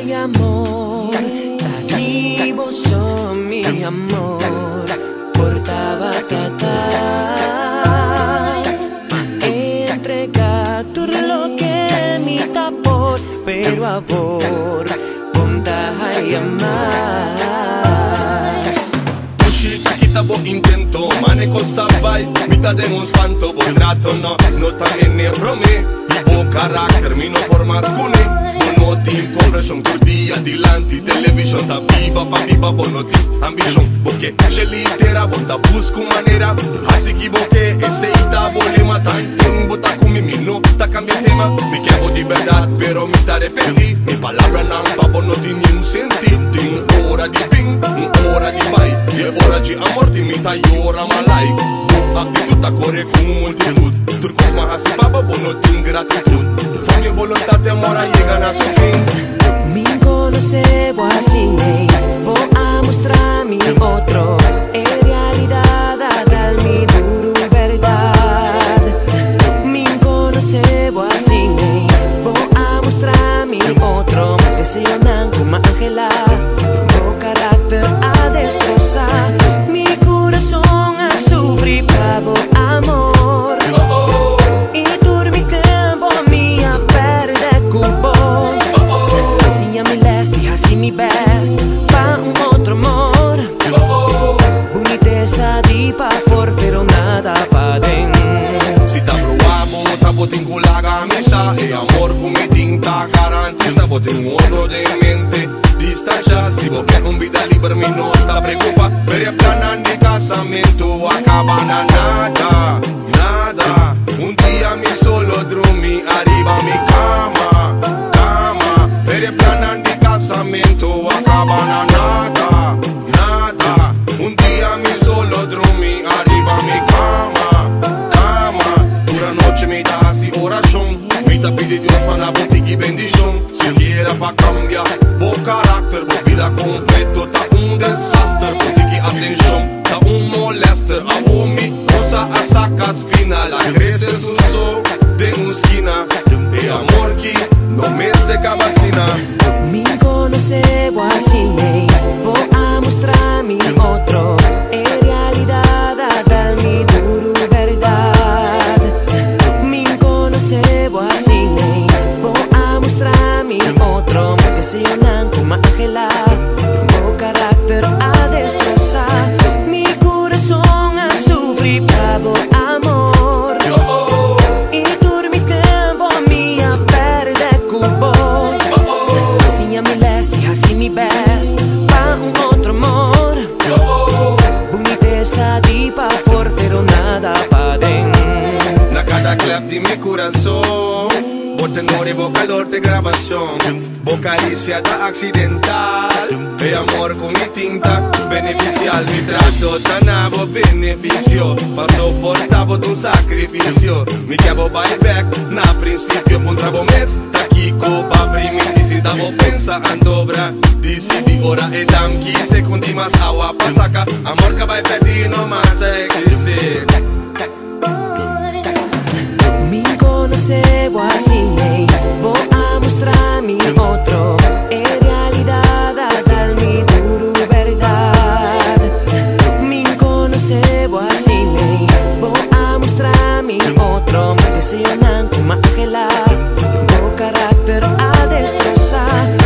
Ay, amor, vivo son mi amor, portaba. Entrega tu lo que mi tapor, pero amor, ponta ay más. Uscita kitabo intento, mane costa vai Mita de un spanto, bo trato no No también ne prome Caracter, mi no o cune. Un motiv, tipo, correction, curdi, adilanti Television, ta biba, pa biba, bonoti Ambition, boke, she litera Bota pus cu manera. Maneira. ki boke, ese ita bolema Ta intun, bota cu mi, mi no, ta cambia tema. Mi quebo de verdade, pero mi ta repeti. Mi palabra não pa bonoti, ni un senti Din ora di ping, un ora di bai E ora ci amorti, mi ta iora malai Actitud, ta o cu multitud Turcos ma hasi baba, bono team, gratitud Fue mi voluntad, amor, llega a su fin Mi conoce así, voy a mostrar mi otro. En realidad, dal mi duro verdad. Mi conoce así, voy a mostrar mi otro. Deseo best Pa un otro amor. Boniteza di pa for pero nada pa den. Si ta proamo, ta botin la camisa E amor come tinta garantista Botin uno de mente. Distancia Si vos quer un vida libre mi no sta preocupa. Per il plan di casamento acaba na nada, nada. Un día mi solo drumi arriba mi cama, cama. Per il plan di casamento acaba na nada, nada. Un día mi solo drumi arriba mi cama, cama. Dura noche me da así oración Me da pide Dios para botigi bendición. Si quiera pa cambiar Bo carácter, bo vida completo Ta un desastre, de mi corazón. Vos y vos calor de grabación. Vos caricia da accidental. E amor con mi tinta beneficial. Mi trato tan beneficio. Paso por tabo de un sacrificio. Mi cabo back na principio. Contra vos mes Daqui copa primiti Si davo pensa andobra Decidi ora e dam Ki sekundi mas agua pasaca Amor que vai pedir no más existe. Mi conoce así Voy a mostrar mi otro. En realidad dal mi duro verdad. Mi conoce así Voy a mostrar mi otro. Deseo como Ángela Voy carácter a destrozar